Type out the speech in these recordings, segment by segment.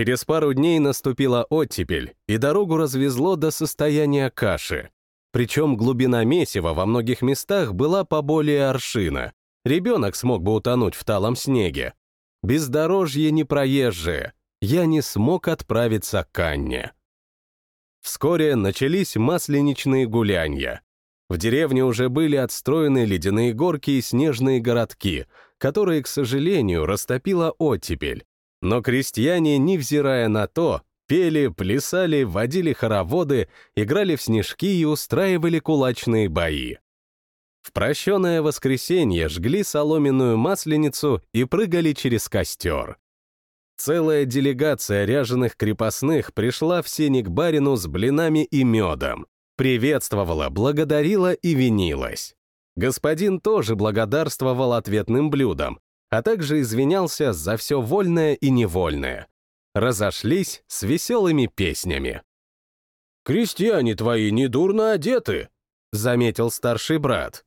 Через пару дней наступила оттепель, и дорогу развезло до состояния каши. Причем глубина месива во многих местах была поболее аршина. Ребенок смог бы утонуть в талом снеге. Бездорожье непроезжее. Я не смог отправиться к Анне. Вскоре начались масленичные гулянья. В деревне уже были отстроены ледяные горки и снежные городки, которые, к сожалению, растопила оттепель. Но крестьяне, невзирая на то, пели, плясали, водили хороводы, играли в снежки и устраивали кулачные бои. В прощенное воскресенье жгли соломенную масленицу и прыгали через костер. Целая делегация ряженых крепостных пришла в сеник барину с блинами и медом. Приветствовала, благодарила и винилась. Господин тоже благодарствовал ответным блюдом, а также извинялся за все вольное и невольное. Разошлись с веселыми песнями. «Крестьяне твои недурно одеты», — заметил старший брат.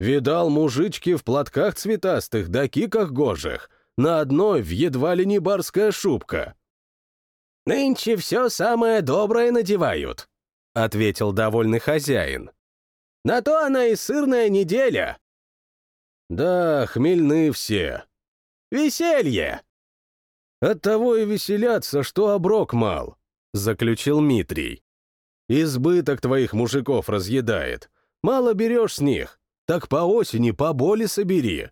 «Видал мужички в платках цветастых да киках гожих, на одной в едва ли не барская шубка». «Нынче все самое доброе надевают», — ответил довольный хозяин. «На то она и сырная неделя». «Да, хмельны все». «Веселье!» «Оттого и веселятся, что оброк мал», — заключил Митрий. «Избыток твоих мужиков разъедает. Мало берешь с них, так по осени по боли собери».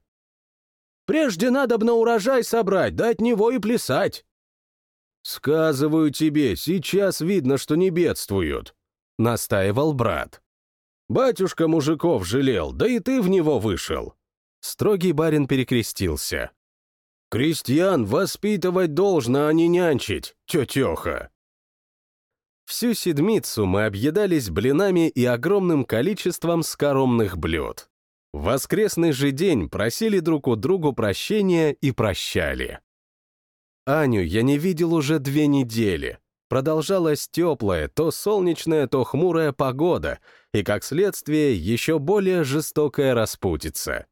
«Прежде надо б на урожай собрать, да от него и плясать». «Сказываю тебе, сейчас видно, что не бедствуют», — настаивал брат. «Батюшка мужиков жалел, да и ты в него вышел». Строгий барин перекрестился. Крестьян воспитывать должно, а не нянчить, тетеха. Всю седмицу мы объедались блинами и огромным количеством скоромных блюд. В воскресный же день просили друг у другу прощения и прощали. Аню я не видел уже две недели. Продолжалась теплая, то солнечная, то хмурая погода, и, как следствие, еще более жестокая распутица.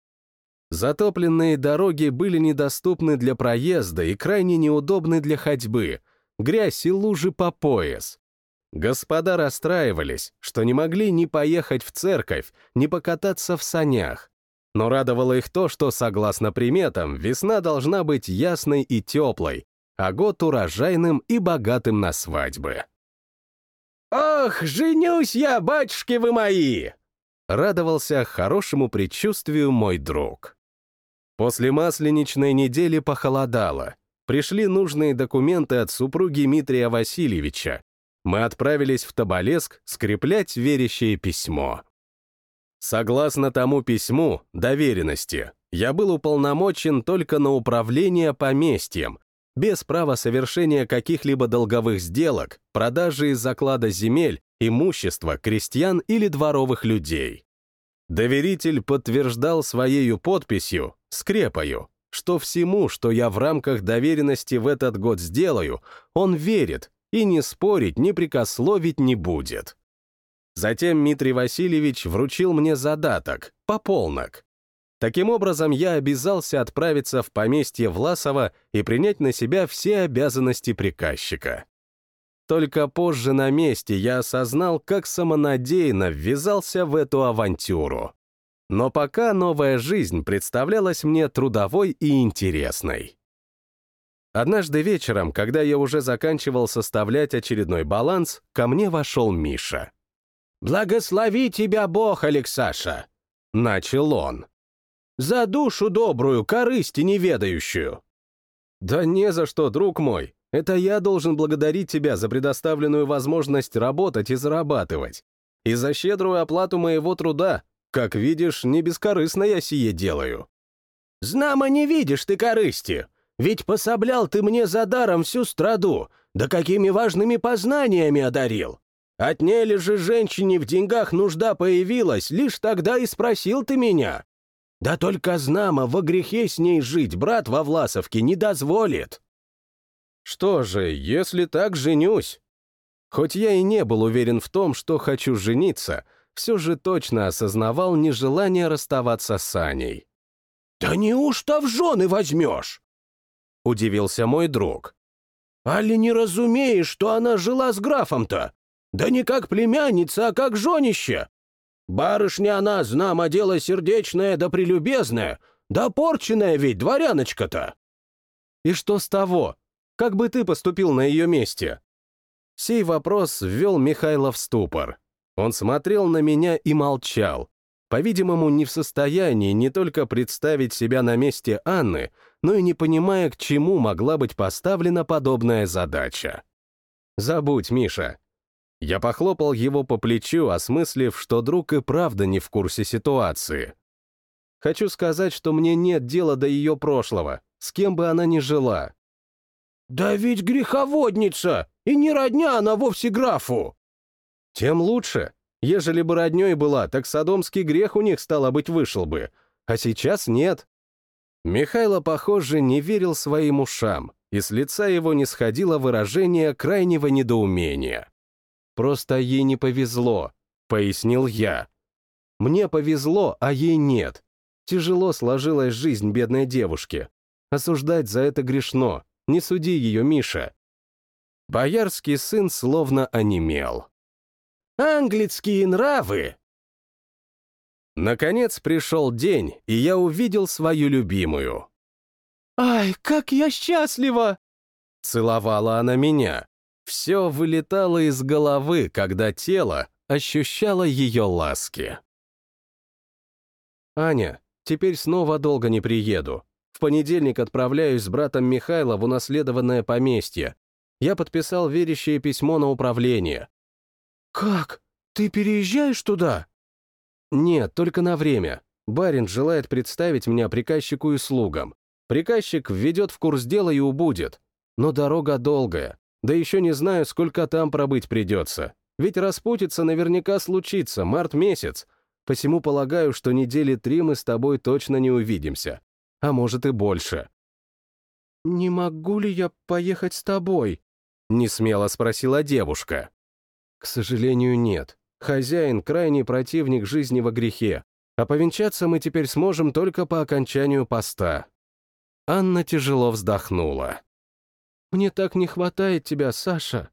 Затопленные дороги были недоступны для проезда и крайне неудобны для ходьбы, грязь и лужи по пояс. Господа расстраивались, что не могли ни поехать в церковь, ни покататься в санях. Но радовало их то, что, согласно приметам, весна должна быть ясной и теплой, а год урожайным и богатым на свадьбы. «Ох, женюсь я, батюшки вы мои!» Радовался хорошему предчувствию мой друг. После масленичной недели похолодало. Пришли нужные документы от супруги Дмитрия Васильевича. Мы отправились в Тоболеск скреплять верящее письмо. Согласно тому письму, доверенности, я был уполномочен только на управление поместьем, без права совершения каких-либо долговых сделок, продажи из заклада земель, имущества, крестьян или дворовых людей. Доверитель подтверждал своею подписью, скрепою, что всему, что я в рамках доверенности в этот год сделаю, он верит и не спорить, не прикословить не будет. Затем Дмитрий Васильевич вручил мне задаток, пополнок. Таким образом, я обязался отправиться в поместье Власова и принять на себя все обязанности приказчика. Только позже на месте я осознал, как самонадеянно ввязался в эту авантюру. Но пока новая жизнь представлялась мне трудовой и интересной. Однажды вечером, когда я уже заканчивал составлять очередной баланс, ко мне вошел Миша. «Благослови тебя Бог, Алексаша!» — начал он. «За душу добрую, корысти неведающую!» «Да не за что, друг мой!» Это я должен благодарить тебя за предоставленную возможность работать и зарабатывать. И за щедрую оплату моего труда. Как видишь, не бескорыстно я сие делаю. Знамо не видишь ты корысти. Ведь пособлял ты мне за даром всю страду, да какими важными познаниями одарил. Отнели же женщине в деньгах нужда появилась, лишь тогда и спросил ты меня. Да только знамо во грехе с ней жить брат во Власовке не дозволит. Что же, если так, женюсь? Хоть я и не был уверен в том, что хочу жениться, все же точно осознавал нежелание расставаться с Аней. «Да неужто в жены возьмешь?» — удивился мой друг. Али не разумеешь, что она жила с графом-то? Да не как племянница, а как жонище. Барышня она, знамо дело сердечное да прелюбезное, да порченная ведь дворяночка-то. И что с того? Как бы ты поступил на ее месте? Сей вопрос ввел Михайла в ступор. Он смотрел на меня и молчал. По-видимому, не в состоянии не только представить себя на месте Анны, но и не понимая, к чему могла быть поставлена подобная задача. «Забудь, Миша». Я похлопал его по плечу, осмыслив, что друг и правда не в курсе ситуации. Хочу сказать, что мне нет дела до ее прошлого, с кем бы она ни жила. «Да ведь греховодница! И не родня она вовсе графу!» «Тем лучше. Ежели бы родней была, так садомский грех у них, стало быть, вышел бы. А сейчас нет». Михайло, похоже, не верил своим ушам, и с лица его не сходило выражение крайнего недоумения. «Просто ей не повезло», — пояснил я. «Мне повезло, а ей нет. Тяжело сложилась жизнь бедной девушки. Осуждать за это грешно. Не суди ее, Миша». Боярский сын словно онемел. «Английские нравы!» Наконец пришел день, и я увидел свою любимую. «Ай, как я счастлива!» Целовала она меня. Все вылетало из головы, когда тело ощущало ее ласки. «Аня, теперь снова долго не приеду. В понедельник отправляюсь с братом Михайло в унаследованное поместье. Я подписал верящее письмо на управление. «Как? Ты переезжаешь туда?» «Нет, только на время. Барин желает представить меня приказчику и слугам. Приказчик введет в курс дела и убудет. Но дорога долгая. Да еще не знаю, сколько там пробыть придется. Ведь распутиться наверняка случится, март месяц. Посему полагаю, что недели три мы с тобой точно не увидимся. А может и больше. «Не могу ли я поехать с тобой?» — несмело спросила девушка. К сожалению, нет. Хозяин — крайний противник жизни во грехе, а повенчаться мы теперь сможем только по окончанию поста. Анна тяжело вздохнула. «Мне так не хватает тебя, Саша».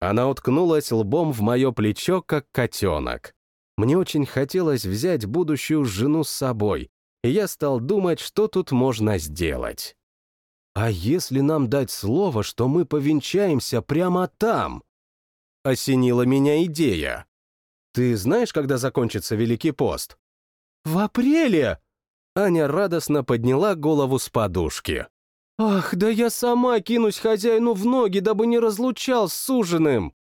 Она уткнулась лбом в мое плечо, как котенок. Мне очень хотелось взять будущую жену с собой, и я стал думать, что тут можно сделать. А если нам дать слово, что мы повенчаемся прямо там? осенила меня идея. «Ты знаешь, когда закончится Великий пост?» «В апреле!» Аня радостно подняла голову с подушки. «Ах, да я сама кинусь хозяину в ноги, дабы не разлучал с суженым!»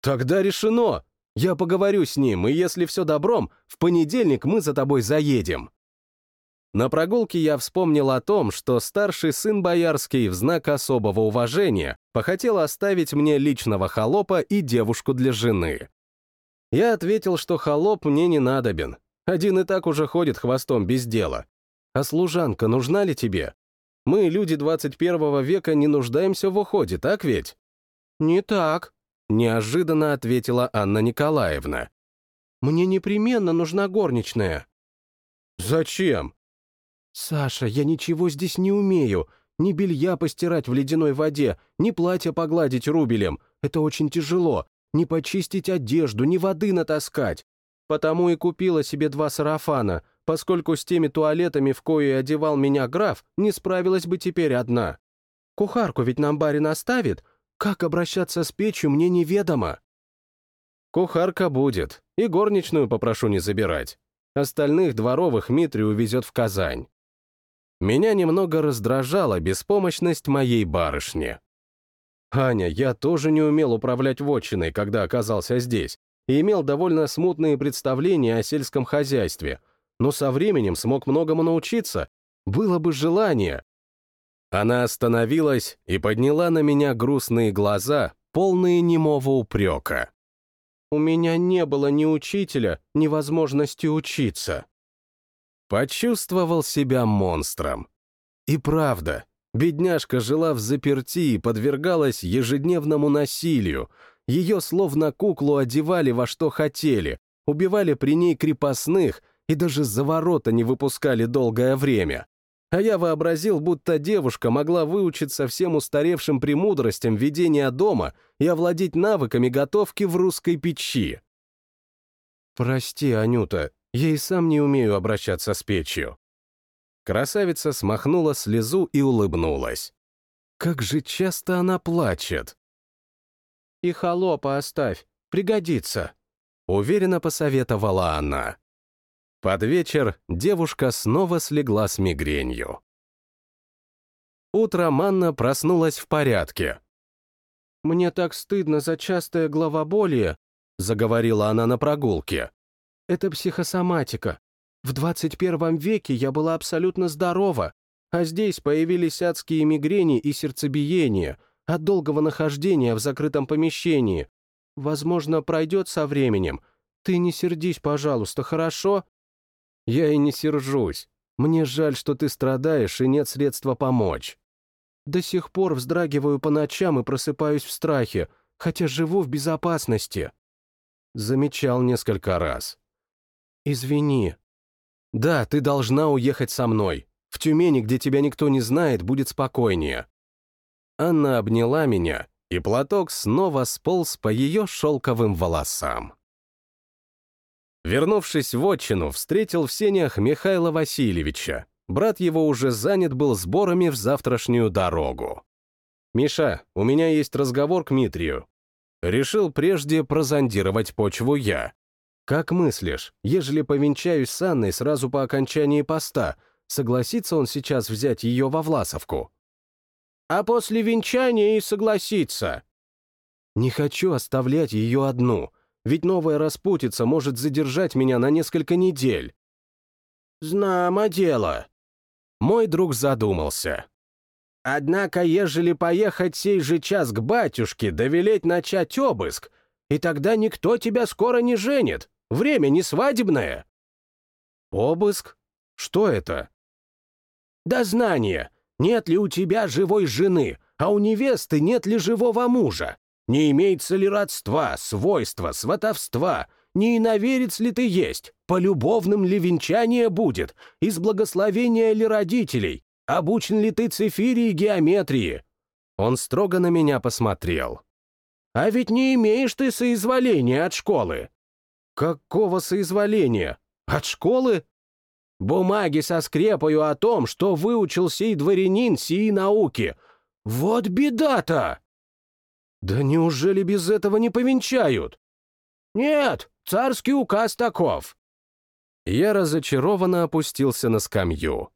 «Тогда решено. Я поговорю с ним, и если все добром, в понедельник мы за тобой заедем». На прогулке я вспомнил о том, что старший сын Боярский в знак особого уважения похотел оставить мне личного холопа и девушку для жены. Я ответил, что холоп мне не надобен. Один и так уже ходит хвостом без дела. А служанка нужна ли тебе? Мы, люди 21 века, не нуждаемся в уходе, так ведь? Не так, неожиданно ответила Анна Николаевна. Мне непременно нужна горничная. Зачем? «Саша, я ничего здесь не умею. Ни белья постирать в ледяной воде, ни платье погладить рубелем. Это очень тяжело. Ни почистить одежду, ни воды натаскать. Потому и купила себе два сарафана, поскольку с теми туалетами, в кое одевал меня граф, не справилась бы теперь одна. Кухарку ведь нам барин оставит. Как обращаться с печью, мне неведомо». «Кухарка будет, и горничную попрошу не забирать. Остальных дворовых Митри увезет в Казань. Меня немного раздражала беспомощность моей барышни. Аня, я тоже не умел управлять вотчиной, когда оказался здесь, и имел довольно смутные представления о сельском хозяйстве, но со временем смог многому научиться, было бы желание. Она остановилась и подняла на меня грустные глаза, полные немого упрека. «У меня не было ни учителя, ни возможности учиться», Почувствовал себя монстром. И правда, бедняжка жила в заперти и подвергалась ежедневному насилию. Ее словно куклу одевали во что хотели, убивали при ней крепостных и даже за ворота не выпускали долгое время. а я вообразил, будто девушка могла выучиться всем устаревшим премудростям ведения дома и овладеть навыками готовки в русской печи. «Прости, Анюта, я и сам не умею обращаться с печью». Красавица смахнула слезу и улыбнулась. Как же часто она плачет. «И холопа оставь, пригодится», — уверенно посоветовала она. Под вечер девушка снова слегла с мигренью. Утром Анна проснулась в порядке. «Мне так стыдно за частое головоболие», — заговорила она на прогулке. «Это психосоматика. В 21 веке я была абсолютно здорова, а здесь появились адские мигрени и сердцебиение от долгого нахождения в закрытом помещении. Возможно, пройдет со временем. Ты не сердись, пожалуйста, хорошо?» «Я и не сержусь. Мне жаль, что ты страдаешь и нет средства помочь». «До сих пор вздрагиваю по ночам и просыпаюсь в страхе, хотя живу в безопасности». Замечал несколько раз. «Извини». «Да, ты должна уехать со мной. В Тюмени, где тебя никто не знает, будет спокойнее». Анна обняла меня, и платок снова сполз по ее шелковым волосам. Вернувшись в отчину, встретил в сенях Михаила Васильевича. Брат его уже занят был сборами в завтрашнюю дорогу. «Миша, у меня есть разговор к Митрию». Решил прежде прозондировать почву я. «Как мыслишь, ежели повенчаюсь с Анной сразу по окончании поста, согласится он сейчас взять ее во Власовку?» «А после венчания и согласится». «Не хочу оставлять ее одну, ведь новая распутица может задержать меня на несколько недель». «Знамо дело». Мой друг задумался. «Однако, ежели поехать сей же час к батюшке, довелеть начать обыск, и тогда никто тебя скоро не женит, время не свадебное». «Обыск? Что это?» «Дознание. Нет ли у тебя живой жены, а у невесты нет ли живого мужа? Не имеется ли родства, свойства, сватовства? Не иноверец ли ты есть? По любовным ли венчание будет? Из благословения ли родителей? Обучен ли ты цифире и геометрии?» Он строго на меня посмотрел. «А ведь не имеешь ты соизволения от школы». «Какого соизволения? От школы?» «Бумаги со скрепою о том, что выучил сей дворянин сии науки. Вот беда-то!» Да неужели без этого не повенчают? Нет, царский указ таков. Я разочарованно опустился на скамью.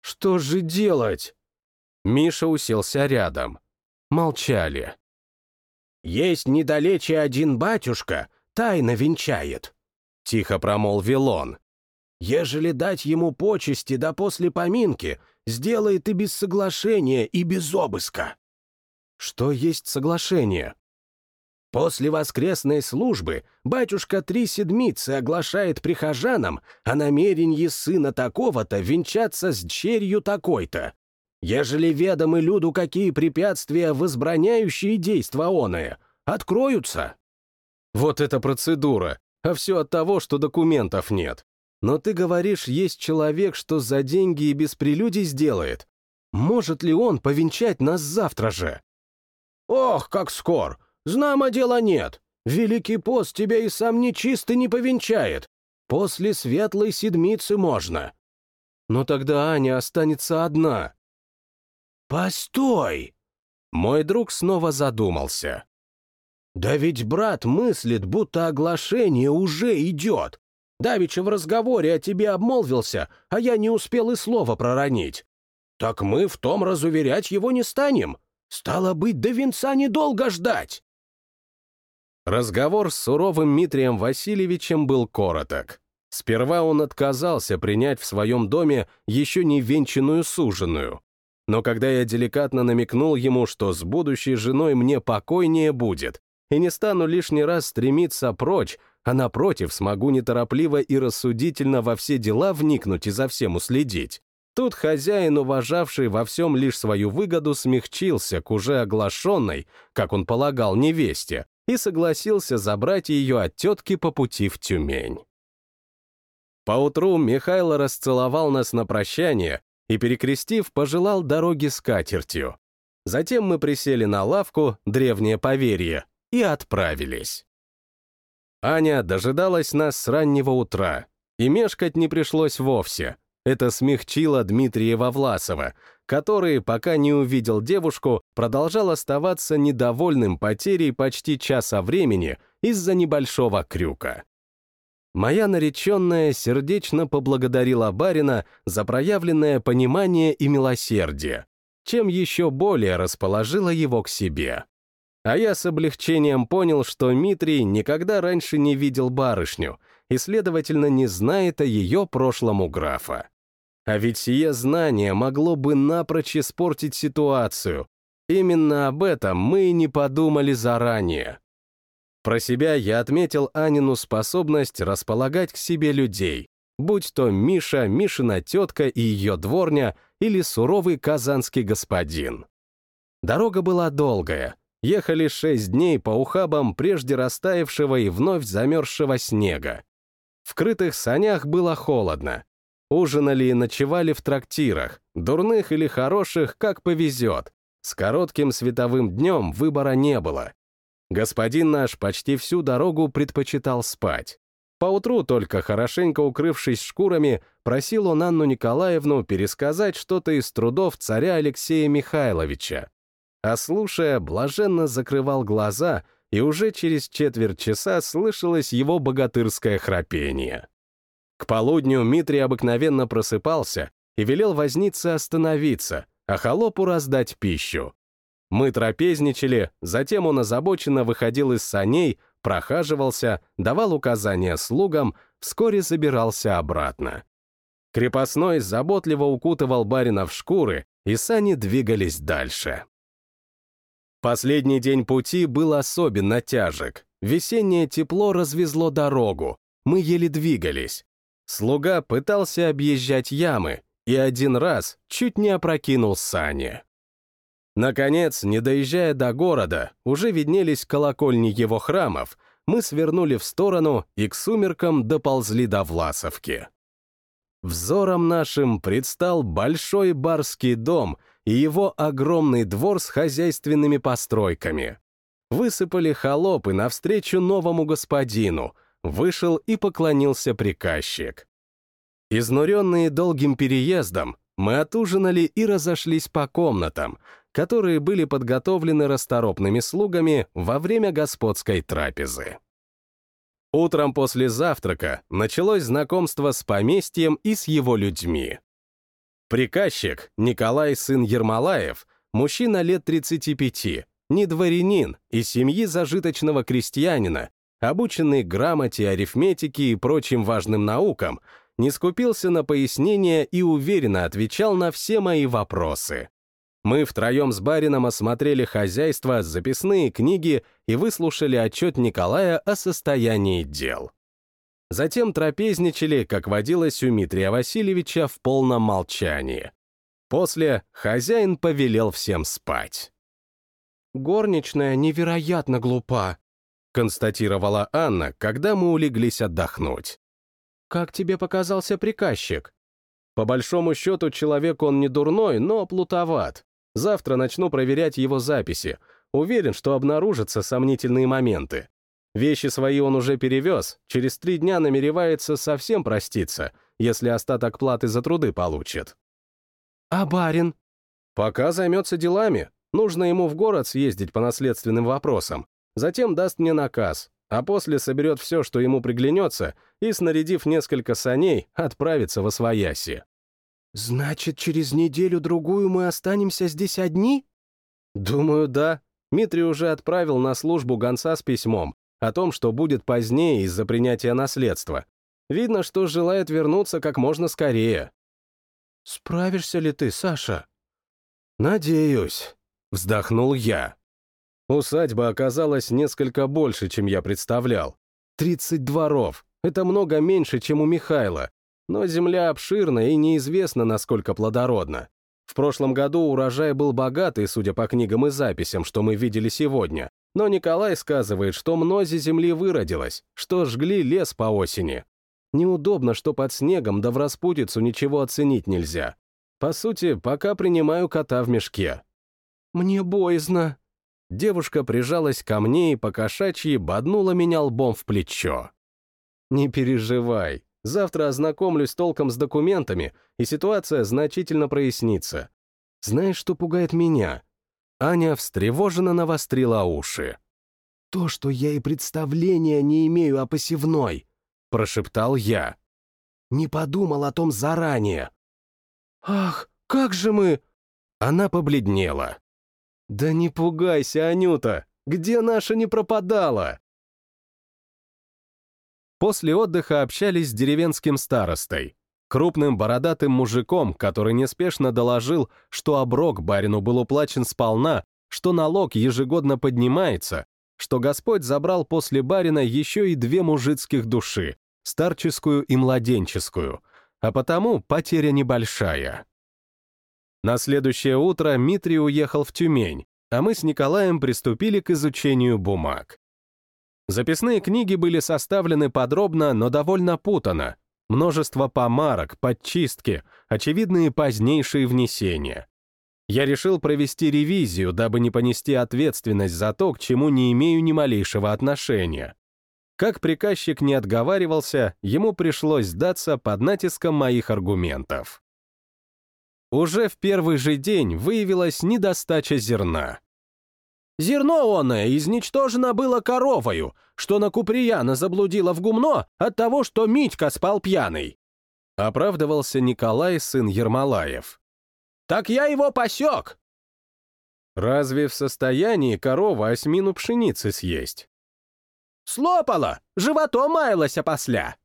Что же делать? Миша уселся рядом. Молчали. Есть недалече один батюшка, тайно венчает. Тихо промолвил он. Ежели дать ему почести да после поминки, сделает и без соглашения, и без обыска. Что есть соглашение? После воскресной службы батюшка три седмицы оглашает прихожанам о намерении сына такого-то венчаться с дщерью такой-то. Ежели ведомы люду какие препятствия, возбраняющие действа оное, откроются. Вот эта процедура, а все от того, что документов нет. Но ты говоришь, есть человек, что за деньги и без прелюдий сделает. Может ли он повенчать нас завтра же? «Ох, как скор! Знамо дела нет! Великий пост тебя и сам нечистый не повенчает! После светлой седмицы можно!» «Но тогда Аня останется одна!» «Постой!» Мой друг снова задумался. «Да ведь брат мыслит, будто оглашение уже идет. Давича в разговоре о тебе обмолвился, а я не успел и слова проронить. Так мы в том разуверять его не станем. Стало быть, до венца недолго ждать. Разговор с суровым Митрием Васильевичем был короток. Сперва он отказался принять в своем доме еще не венчанную суженую. Но когда я деликатно намекнул ему, что с будущей женой мне покойнее будет, и не стану лишний раз стремиться прочь, а напротив смогу неторопливо и рассудительно во все дела вникнуть и за всем уследить, Тут хозяин, уважавший во всем лишь свою выгоду, смягчился к уже оглашенной, как он полагал, невесте, и согласился забрать ее от тетки по пути в Тюмень. Поутру Михайло расцеловал нас на прощание и, перекрестив, пожелал дороги с катертью. Затем мы присели на лавку, древнее поверье, и отправились. Аня дожидалась нас с раннего утра, и мешкать не пришлось вовсе. Это смягчило Дмитриева Власова, который, пока не увидел девушку, продолжал оставаться недовольным потерей почти часа времени из-за небольшого крюка. Моя нареченная сердечно поблагодарила барина за проявленное понимание и милосердие, чем еще более расположила его к себе. А я с облегчением понял, что Митрий никогда раньше не видел барышню и, следовательно, не знает о ее прошлом у графа. А ведь сие знание могло бы напрочь испортить ситуацию. Именно об этом мы и не подумали заранее. Про себя я отметил Анину способность располагать к себе людей, будь то Миша, Мишина тетка и ее дворня или суровый казанский господин. Дорога была долгая, ехали шесть дней по ухабам прежде растаявшего и вновь замерзшего снега. В крытых санях было холодно. Ужинали и ночевали в трактирах, дурных или хороших, как повезет. С коротким световым днем выбора не было. Господин наш почти всю дорогу предпочитал спать. Поутру, только хорошенько укрывшись шкурами, просил он Анну Николаевну пересказать что-то из трудов царя Алексея Михайловича а слушая, блаженно закрывал глаза, и уже через четверть часа слышалось его богатырское храпение. К полудню Митрий обыкновенно просыпался и велел вознице остановиться, а холопу раздать пищу. Мы трапезничали, затем он озабоченно выходил из саней, прохаживался, давал указания слугам, вскоре забирался обратно. Крепостной заботливо укутывал барина в шкуры, и сани двигались дальше. Последний день пути был особенно тяжек. Весеннее тепло развезло дорогу. Мы еле двигались. Слуга пытался объезжать ямы и один раз чуть не опрокинул сани. Наконец, не доезжая до города, уже виднелись колокольни его храмов, мы свернули в сторону и к сумеркам доползли до Власовки. Взором нашим предстал большой барский дом — и его огромный двор с хозяйственными постройками. Высыпали холопы навстречу новому господину, вышел и поклонился приказчик. Изнуренные долгим переездом, мы отужинали и разошлись по комнатам, которые были подготовлены расторопными слугами во время господской трапезы. Утром после завтрака началось знакомство с поместьем и с его людьми. Приказчик, Николай сын Ермолаев, мужчина лет 35, не дворянин, из семьи зажиточного крестьянина, обученный грамоте, арифметике и прочим важным наукам, не скупился на пояснения и уверенно отвечал на все мои вопросы. Мы втроем с барином осмотрели хозяйство, записные книги и выслушали отчет Николая о состоянии дел. Затем трапезничали, как водилось у Митрия Васильевича, в полном молчании. После хозяин повелел всем спать. «Горничная невероятно глупа», — констатировала Анна, когда мы улеглись отдохнуть. «Как тебе показался приказчик?» «По большому счету, человек он не дурной, но плутоват. Завтра начну проверять его записи. Уверен, что обнаружатся сомнительные моменты. Вещи свои он уже перевез, через три дня намеревается совсем проститься, если остаток платы за труды получит. А барин? Пока займется делами. Нужно ему в город съездить по наследственным вопросам. Затем даст мне наказ, а после соберет все, что ему приглянется, и, снарядив несколько саней, отправится во свояси. «Значит, через неделю-другую мы останемся здесь одни?» «Думаю, да. Митрий уже отправил на службу гонца с письмом, о том, что будет позднее из-за принятия наследства. Видно, что желает вернуться как можно скорее. «Справишься ли ты, Саша?» «Надеюсь», — вздохнул я. Усадьба оказалась несколько больше, чем я представлял. Тридцать дворов. Это много меньше, чем у Михайла. Но земля обширна и неизвестно, насколько плодородна. В прошлом году урожай был богатый, судя по книгам и записям, что мы видели сегодня. Но Николай сказывает, что мнози земли выродилось, что жгли лес по осени. Неудобно, что под снегом да в распутицу ничего оценить нельзя. По сути, пока принимаю кота в мешке. Мне боязно. Девушка прижалась ко мне и покошачьи боднула меня лбом в плечо. Не переживай, завтра ознакомлюсь толком с документами, и ситуация значительно прояснится. Знаешь, что пугает меня? Аня встревоженно навострила уши. «То, что я и представления не имею о посевной», — прошептал я. «Не подумал о том заранее». «Ах, как же мы...» Она побледнела. «Да не пугайся, Анюта! Где наша не пропадала?» После отдыха общались с деревенским старостой, крупным бородатым мужиком, который неспешно доложил, что оброк барину был уплачен сполна, что налог ежегодно поднимается, что Господь забрал после барина еще и две мужицких души, старческую и младенческую, а потому потеря небольшая. На следующее утро Митрий уехал в Тюмень, а мы с Николаем приступили к изучению бумаг. Записные книги были составлены подробно, но довольно путано. Множество помарок, подчистки, очевидные позднейшие внесения. Я решил провести ревизию, дабы не понести ответственность за то, к чему не имею ни малейшего отношения. Как приказчик не отговаривался, ему пришлось сдаться под натиском моих аргументов. Уже в первый же день выявилась недостача зерна. «Зерно оное изничтожено было коровою, что на Куприяна заблудила в гумно от того, что Митька спал пьяный», оправдывался Николай, сын Ермолаев. «Так я его посек!» «Разве в состоянии корова осьмину пшеницы съесть?» «Слопала! Животом маялась опосля!»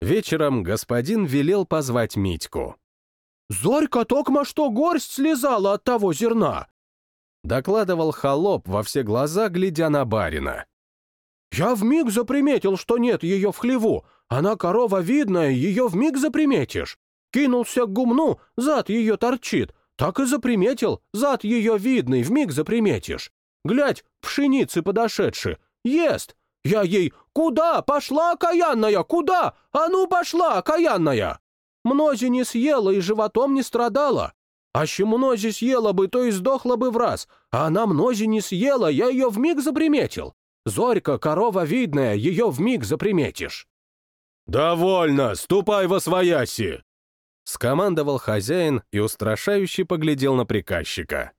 Вечером господин велел позвать Митьку. «Зорька токма что горсть слезала от того зерна!» Докладывал холоп во все глаза, глядя на барина. «Я вмиг заприметил, что нет ее в хлеву. Она корова видная, ее вмиг заприметишь. Кинулся к гумну, зад ее торчит. Так и заприметил, зад ее видный, вмиг заприметишь. Глядь, пшеницы подошедши. Ест. Я ей «Куда? Пошла, окаянная, куда? А ну пошла, окаянная!» Мнози не съела и животом не страдала. А что мнози съела бы, то и сдохла бы в раз. А она мнози не съела, я ее вмиг заприметил. Зорька, корова видная, ее вмиг заприметишь. «Довольно, ступай во свояси!» Скомандовал хозяин и устрашающе поглядел на приказчика.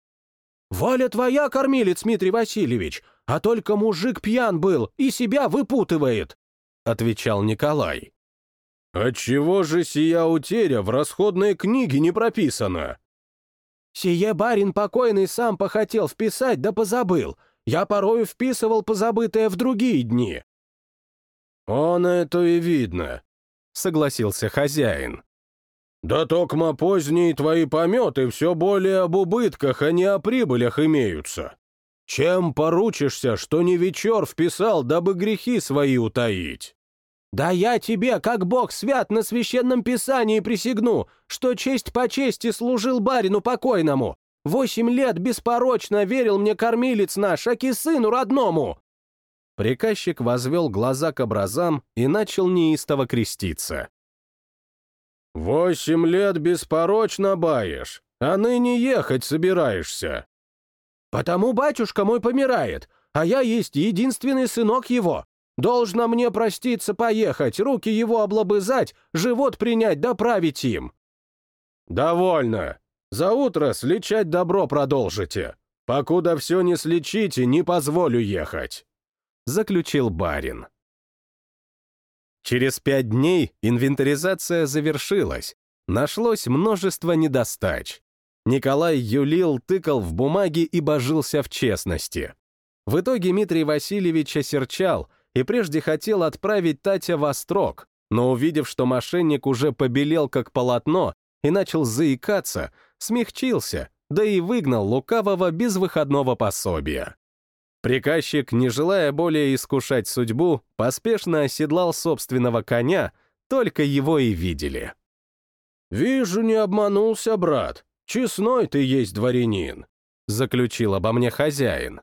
«Воля твоя, кормилец Дмитрий Васильевич, а только мужик пьян был и себя выпутывает», — отвечал Николай. «Отчего же сия утеря в расходной книге не прописана?» «Сие барин покойный сам похотел вписать, да позабыл. Я порою вписывал позабытое в другие дни». «Он это и видно», — согласился хозяин. «Да токмо поздние твои пометы все более об убытках, а не о прибылях имеются. Чем поручишься, что не вечер вписал, дабы грехи свои утаить?» «Да я тебе, как бог свят, на священном писании присягну, что честь по чести служил барину покойному. Восемь лет беспорочно верил мне кормилец наш, аки сыну родному!» Приказчик возвел глаза к образам и начал неистово креститься. «Восемь лет беспорочно баешь, а ныне ехать собираешься». «Потому батюшка мой помирает, а я есть единственный сынок его. Должно мне проститься поехать, руки его облобызать, живот принять, доправить им». «Довольно. За утро слечать добро продолжите. Покуда все не слечите, не позволю ехать», — заключил барин. Через пять дней инвентаризация завершилась. Нашлось множество недостач. Николай юлил, тыкал в бумаги и божился в честности. В итоге Дмитрий Васильевич осерчал и прежде хотел отправить Татя в острог, но увидев, что мошенник уже побелел как полотно и начал заикаться, смягчился, да и выгнал лукавого без выходного пособия. Приказчик, не желая более искушать судьбу, поспешно оседлал собственного коня, только его и видели. «Вижу, не обманулся, брат. Честной ты есть дворянин», — заключил обо мне хозяин.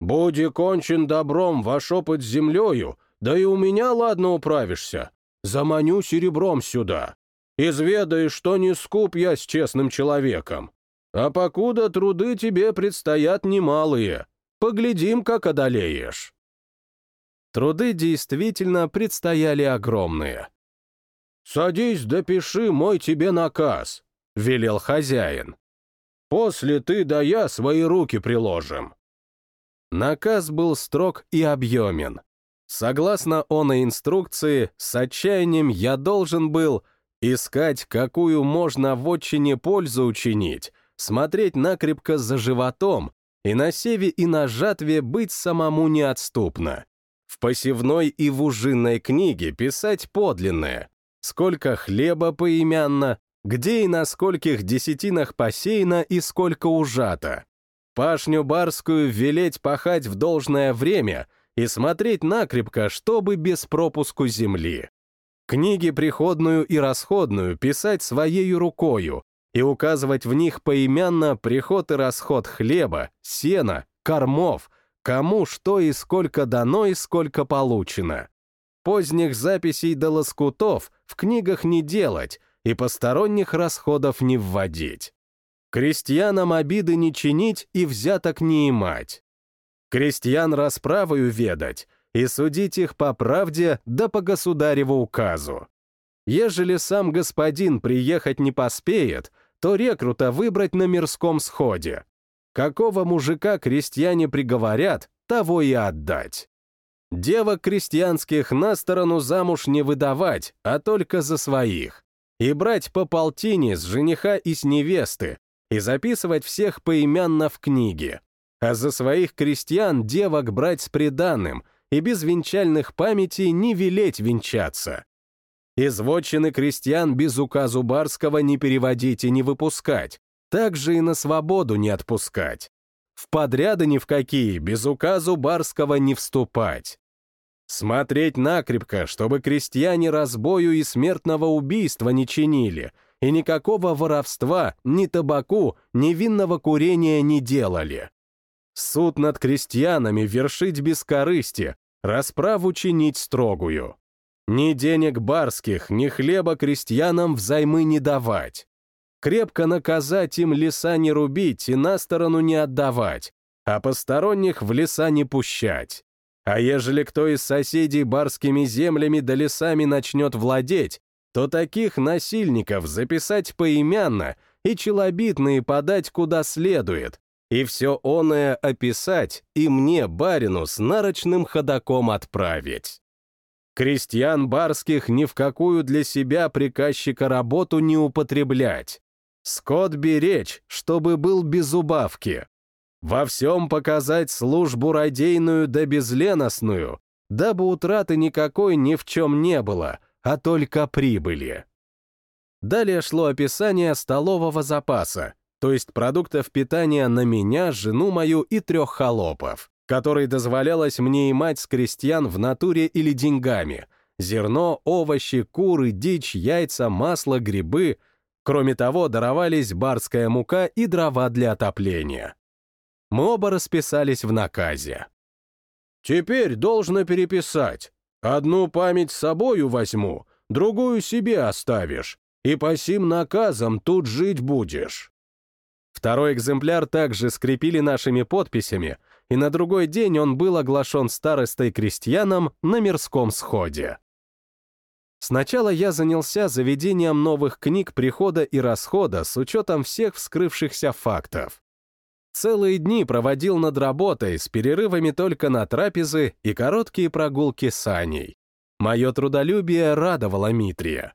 «Буди кончен добром ваш опыт землею, да и у меня ладно управишься. Заманю серебром сюда. Изведай, что не скуп я с честным человеком. А покуда труды тебе предстоят немалые. Поглядим, как одолеешь». Труды действительно предстояли огромные. «Садись, допиши мой тебе наказ», — велел хозяин. «После ты да я свои руки приложим». Наказ был строг и объемен. Согласно оной инструкции, с отчаянием я должен был искать, какую можно в отчине пользу учинить, смотреть накрепко за животом и на севе и на жатве быть самому неотступно. В посевной и в ужинной книге писать подлинное, сколько хлеба поимянно, где и на скольких десятинах посеяно и сколько ужато. Пашню барскую велеть пахать в должное время и смотреть накрепко, чтобы без пропуску земли. Книги приходную и расходную писать своей рукою и указывать в них поименно приход и расход хлеба, сена, кормов, кому что и сколько дано и сколько получено. Поздних записей до лоскутов в книгах не делать и посторонних расходов не вводить. Крестьянам обиды не чинить и взяток не имать. Крестьян расправою ведать и судить их по правде да по государеву указу. Ежели сам господин приехать не поспеет, то рекрута выбрать на мирском сходе. Какого мужика крестьяне приговорят, того и отдать. Девок крестьянских на сторону замуж не выдавать, а только за своих. И брать по полтине с жениха и с невесты, и записывать всех поименно в книге. А за своих крестьян девок брать с приданным, и без венчальных памятей не велеть венчаться. Из вотчины крестьян без указу барского не переводить и не выпускать, также и на свободу не отпускать. В подряды ни в какие, без указу барского не вступать. Смотреть накрепко, чтобы крестьяне разбою и смертного убийства не чинили, и никакого воровства, ни табаку, ни винного курения не делали. Суд над крестьянами вершить без корысти, расправу чинить строгую. Ни денег барских, ни хлеба крестьянам взаймы не давать крепко наказать им леса не рубить и на сторону не отдавать, а посторонних в леса не пущать. А ежели кто из соседей барскими землями да лесами начнет владеть, то таких насильников записать поимянно и челобитные подать куда следует, и все оное описать и мне, барину, с нарочным ходаком отправить. Крестьян барских ни в какую для себя приказчика работу не употреблять, Скот беречь, чтобы был без убавки. Во всем показать службу радейную да безленостную, дабы утраты никакой ни в чем не было, а только прибыли. Далее шло описание столового запаса, то есть продуктов питания на меня, жену мою и трех холопов, который дозволялось мне имать с крестьян в натуре или деньгами, зерно, овощи, куры, дичь, яйца, масло, грибы — Кроме того, даровались барская мука и дрова для отопления. Мы оба расписались в наказе. «Теперь должно переписать. Одну память с собою возьму, другую себе оставишь, и по сим наказам тут жить будешь». Второй экземпляр также скрепили нашими подписями, и на другой день он был оглашен старостой крестьянам на мирском сходе. Сначала я занялся заведением новых книг прихода и расхода с учетом всех вскрывшихся фактов. Целые дни проводил над работой с перерывами только на трапезы и короткие прогулки с Аней. Мое трудолюбие радовало Митрия.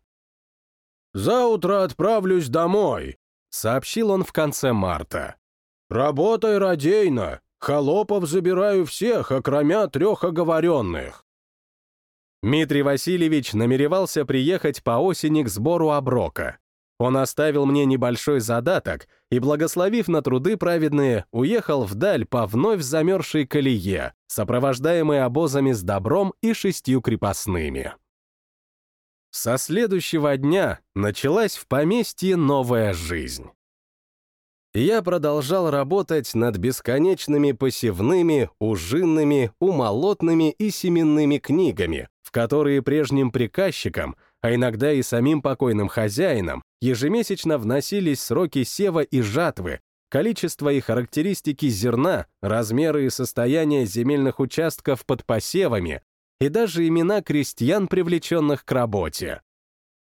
«Заутро отправлюсь домой», — сообщил он в конце марта. «Работай радейно. Холопов забираю всех, окромя трех оговоренных. Дмитрий Васильевич намеревался приехать по осени к сбору оброка. Он оставил мне небольшой задаток и, благословив на труды праведные, уехал вдаль по вновь замерзшей колее, сопровождаемой обозами с добром и шестью крепостными. Со следующего дня началась в поместье новая жизнь. Я продолжал работать над бесконечными посевными, ужинными, умолотными и семенными книгами, в которые прежним приказчикам, а иногда и самим покойным хозяинам, ежемесячно вносились сроки сева и жатвы, количество и характеристики зерна, размеры и состояние земельных участков под посевами и даже имена крестьян, привлеченных к работе.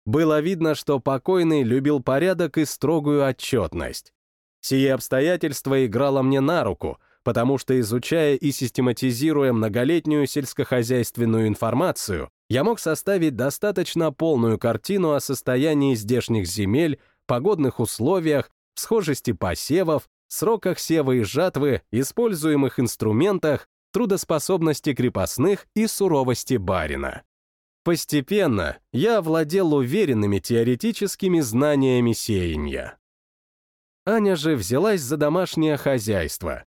Было видно, что покойный любил порядок и строгую отчетность. Сие обстоятельство играло мне на руку, потому что, изучая и систематизируя многолетнюю сельскохозяйственную информацию, я мог составить достаточно полную картину о состоянии здешних земель, погодных условиях, схожести посевов, сроках сева и жатвы, используемых инструментах, трудоспособности крепостных и суровости барина. Постепенно я овладел уверенными теоретическими знаниями сеяния. Аня же взялась за домашнее хозяйство.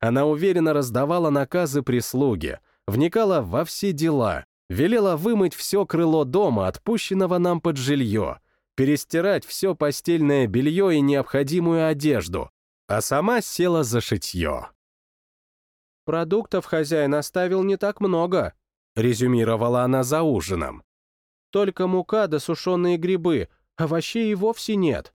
Она уверенно раздавала наказы прислуге, вникала во все дела, велела вымыть все крыло дома, отпущенного нам под жилье, перестирать все постельное белье и необходимую одежду, а сама села за шитье. «Продуктов хозяин оставил не так много», — резюмировала она за ужином. «Только мука да сушеные грибы, овощей и вовсе нет».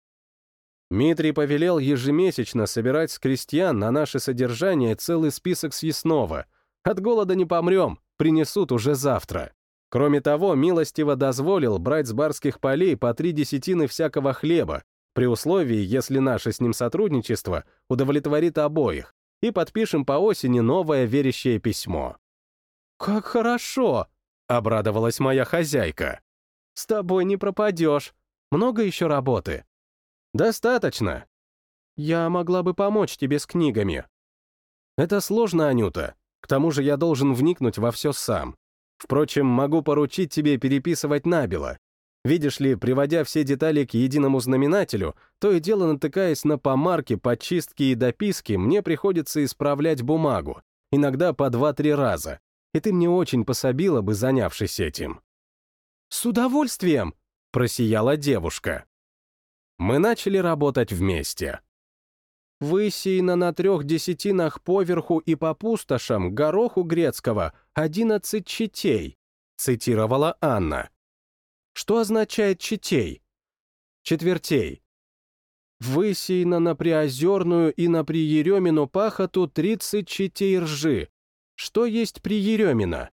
Митрий повелел ежемесячно собирать с крестьян на наше содержание целый список съестного. От голода не помрем, принесут уже завтра. Кроме того, милостиво дозволил брать с барских полей по три десятины всякого хлеба, при условии, если наше с ним сотрудничество удовлетворит обоих, и подпишем по осени новое верящее письмо. «Как хорошо!» — обрадовалась моя хозяйка. «С тобой не пропадешь. Много еще работы?» «Достаточно. Я могла бы помочь тебе с книгами». «Это сложно, Анюта. К тому же я должен вникнуть во все сам. Впрочем, могу поручить тебе переписывать набело. Видишь ли, приводя все детали к единому знаменателю, то и дело натыкаясь на помарки, подчистки и дописки, мне приходится исправлять бумагу, иногда по два-три раза, и ты мне очень пособила бы, занявшись этим». «С удовольствием!» — просияла девушка. Мы начали работать вместе. Высеяно на трех десятинах поверху и по пустошам гороху грецкого одиннадцать четей, цитировала Анна. Что означает четей? Четвертей. Высеяно на приозерную и на приеремину пахоту тридцать четей ржи. Что есть приеремина?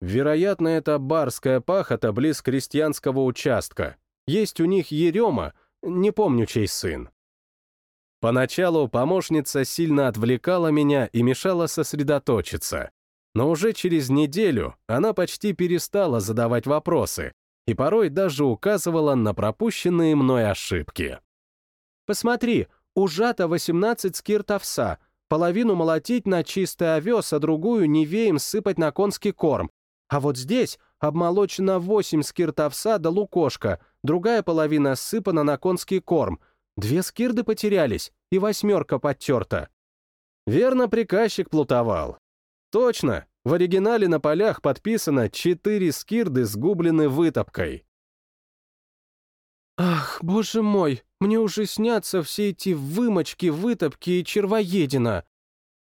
Вероятно, это барская пахота близ крестьянского участка. Есть у них ерема, не помню, чей сын. Поначалу помощница сильно отвлекала меня и мешала сосредоточиться. Но уже через неделю она почти перестала задавать вопросы и порой даже указывала на пропущенные мной ошибки. «Посмотри, ужато 18 скирт овса, половину молотить на чистый овес, а другую невеем сыпать на конский корм. А вот здесь обмолочено 8 скирт овса да лукошка, другая половина сыпана на конский корм — Две скирды потерялись, и восьмерка подтерта. Верно, приказчик плутовал. Точно, в оригинале на полях подписано «четыре скирды сгублены вытопкой». «Ах, боже мой, мне уже снятся все эти вымочки, вытопки и червоедина!»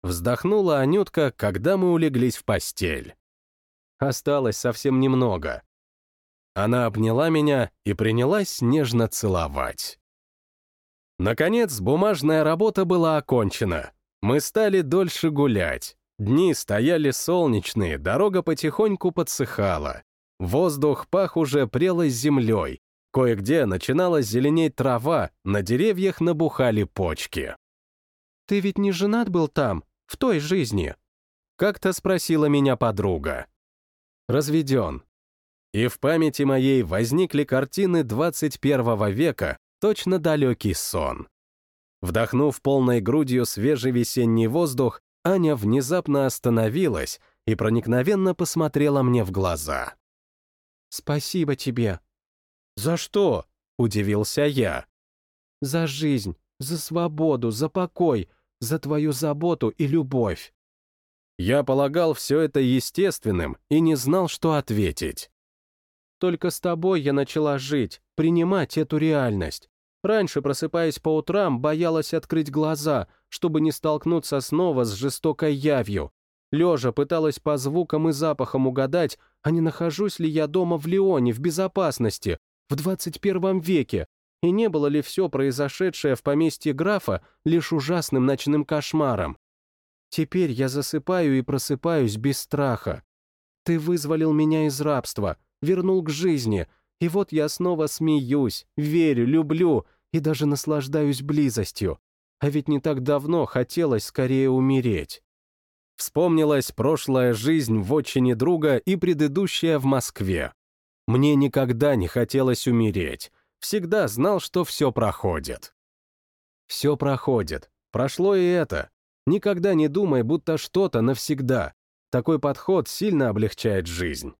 Вздохнула Анютка, когда мы улеглись в постель. Осталось совсем немного. Она обняла меня и принялась нежно целовать. Наконец, бумажная работа была окончена. Мы стали дольше гулять. Дни стояли солнечные, дорога потихоньку подсыхала. Воздух пах уже прелой землей. Кое-где начинала зеленеть трава, на деревьях набухали почки. «Ты ведь не женат был там, в той жизни?» Как-то спросила меня подруга. Разведен. И в памяти моей возникли картины 21 века, точно далекий сон. Вдохнув полной грудью свежий весенний воздух, Аня внезапно остановилась и проникновенно посмотрела мне в глаза. «Спасибо тебе». «За что?» — удивился я. «За жизнь, за свободу, за покой, за твою заботу и любовь». Я полагал все это естественным и не знал, что ответить. «Только с тобой я начала жить, принимать эту реальность. Раньше, просыпаясь по утрам, боялась открыть глаза, чтобы не столкнуться снова с жестокой явью. Лежа пыталась по звукам и запахам угадать, а не нахожусь ли я дома в Лионе в безопасности, в 21 веке, и не было ли все произошедшее в поместье графа лишь ужасным ночным кошмаром. Теперь я засыпаю и просыпаюсь без страха. Ты вызволил меня из рабства, вернул к жизни, и вот я снова смеюсь, верю, люблю и даже наслаждаюсь близостью. А ведь не так давно хотелось скорее умереть. Вспомнилась прошлая жизнь в отчине друга и предыдущая в Москве. Мне никогда не хотелось умереть. Всегда знал, что все проходит. Все проходит. Прошло и это. Никогда не думай, будто что-то навсегда. Такой подход сильно облегчает жизнь.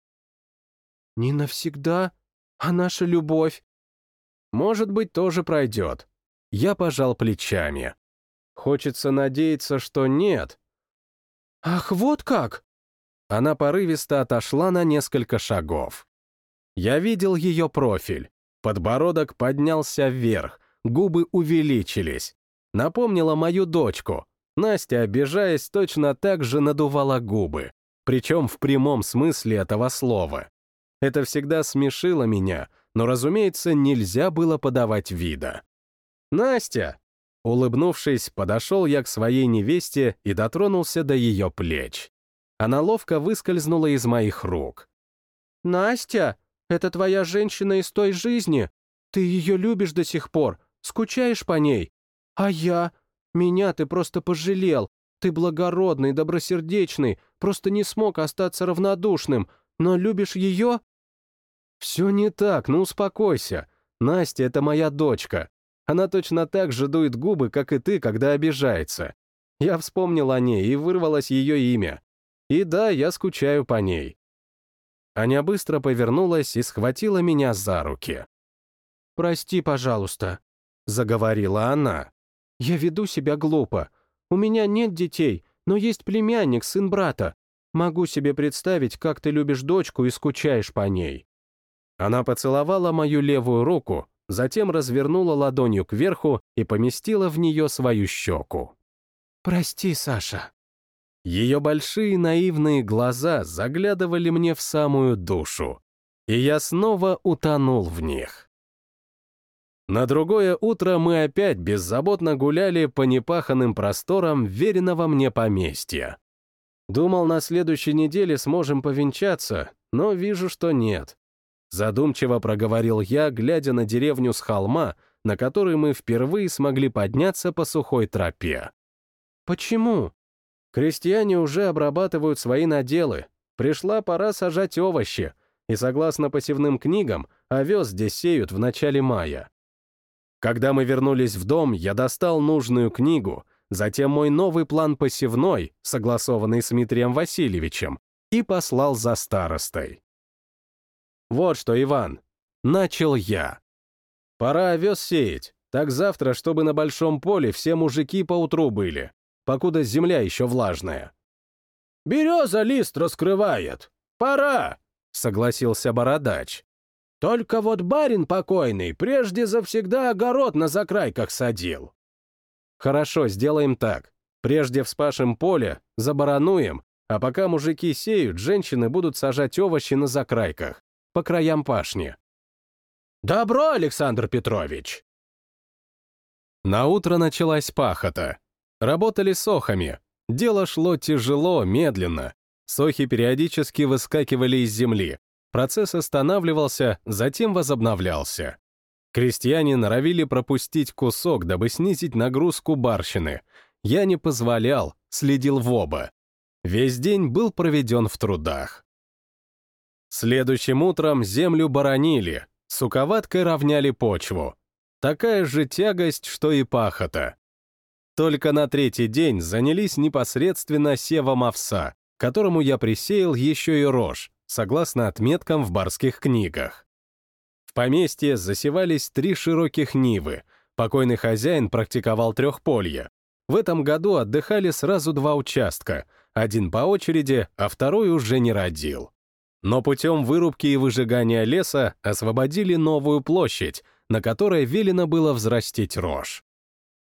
Не навсегда? А наша любовь? Может быть, тоже пройдет. Я пожал плечами. Хочется надеяться, что нет, «Ах, вот как!» Она порывисто отошла на несколько шагов. Я видел ее профиль. Подбородок поднялся вверх, губы увеличились. Напомнила мою дочку. Настя, обижаясь, точно так же надувала губы. Причем в прямом смысле этого слова. Это всегда смешило меня, но, разумеется, нельзя было подавать вида. «Настя!» Улыбнувшись, подошел я к своей невесте и дотронулся до ее плеч. Она ловко выскользнула из моих рук. «Настя, это твоя женщина из той жизни. Ты ее любишь до сих пор, скучаешь по ней. А я? Меня ты просто пожалел. Ты благородный, добросердечный, просто не смог остаться равнодушным, но любишь ее?» «Все не так, ну успокойся. Настя — это моя дочка. Она точно так же дует губы, как и ты, когда обижается. Я вспомнил о ней, и вырвалось ее имя. И да, я скучаю по ней. Аня быстро повернулась и схватила меня за руки. «Прости, пожалуйста», — заговорила она. «Я веду себя глупо. У меня нет детей, но есть племянник, сын брата. Могу себе представить, как ты любишь дочку и скучаешь по ней». Она поцеловала мою левую руку, затем развернула ладонью кверху и поместила в нее свою щеку. «Прости, Саша». Ее большие наивные глаза заглядывали мне в самую душу, и я снова утонул в них. На другое утро мы опять беззаботно гуляли по непаханным просторам веренного мне поместья. Думал, на следующей неделе сможем повенчаться, но вижу, что нет. Задумчиво проговорил я, глядя на деревню с холма, на которой мы впервые смогли подняться по сухой тропе. Почему? Крестьяне уже обрабатывают свои наделы. Пришла пора сажать овощи, и, согласно посевным книгам, овес здесь сеют в начале мая. Когда мы вернулись в дом, я достал нужную книгу, затем мой новый план посевной, согласованный с Дмитрием Васильевичем, и послал за старостой. Вот что, Иван, начал я. Пора овес сеять, так завтра, чтобы на большом поле все мужики поутру были, покуда земля еще влажная. «Береза лист раскрывает. Пора!» — согласился бородач. «Только вот барин покойный прежде завсегда огород на закрайках садил». «Хорошо, сделаем так. Прежде вспашем поле, забарануем, а пока мужики сеют, женщины будут сажать овощи на закрайках по краям пашни. «Добро, Александр Петрович!» На утро началась пахота. Работали сохами. Дело шло тяжело, медленно. Сохи периодически выскакивали из земли. Процесс останавливался, затем возобновлялся. Крестьяне норовили пропустить кусок, дабы снизить нагрузку барщины. Я не позволял, следил в оба. Весь день был проведен в трудах. Следующим утром землю боронили, суковаткой равняли почву. Такая же тягость, что и пахота. Только на третий день занялись непосредственно севом овса, которому я присеял еще и рожь, согласно отметкам в барских книгах. В поместье засевались три широких нивы, покойный хозяин практиковал трехполье. В этом году отдыхали сразу два участка, один по очереди, а второй уже не родил. Но путем вырубки и выжигания леса освободили новую площадь, на которой велено было взрастить рожь.